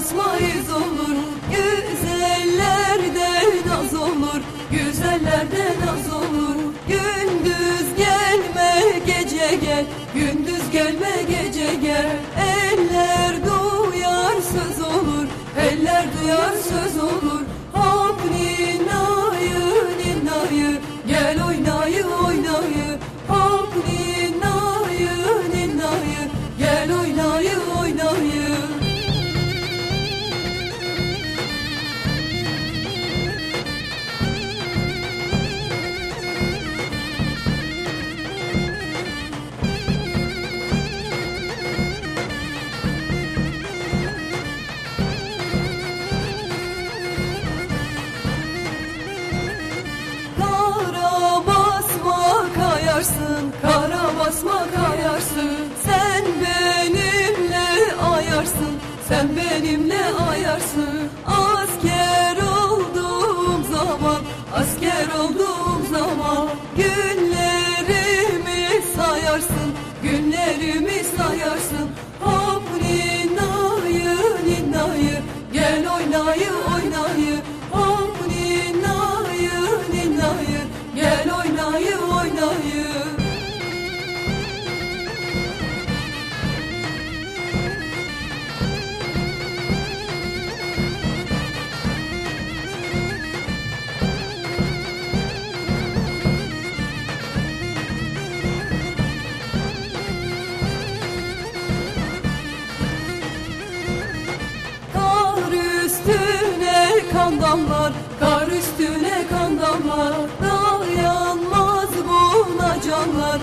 basmayız olur Güzellerden az olur. Güzellerden az olur Gündüz gelme gece gel. Gündüz gelme gece gel sen benimle ayarsın. Asker olduğum zaman, asker olduğum zaman günlerimi sayarsın, günlerimi sayarsın. Hop ninayı ninayı, gel oynayı oynayı. Kan damlar, kar üstüne kan damlar Dayanmaz buna canlar,